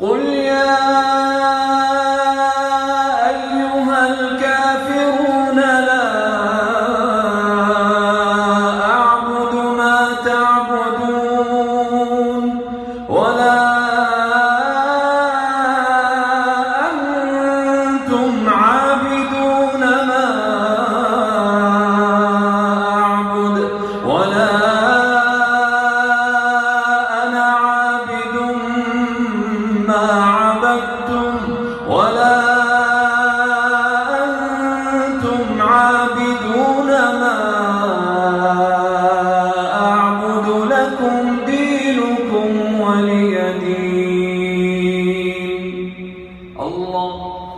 قل يا أيها الكافرون لا أعبد ما تعبدون ولا أنتم عابدون ما عبدتم ولا أنتم عابدون ما أعبد لكم دينكم ولي الله.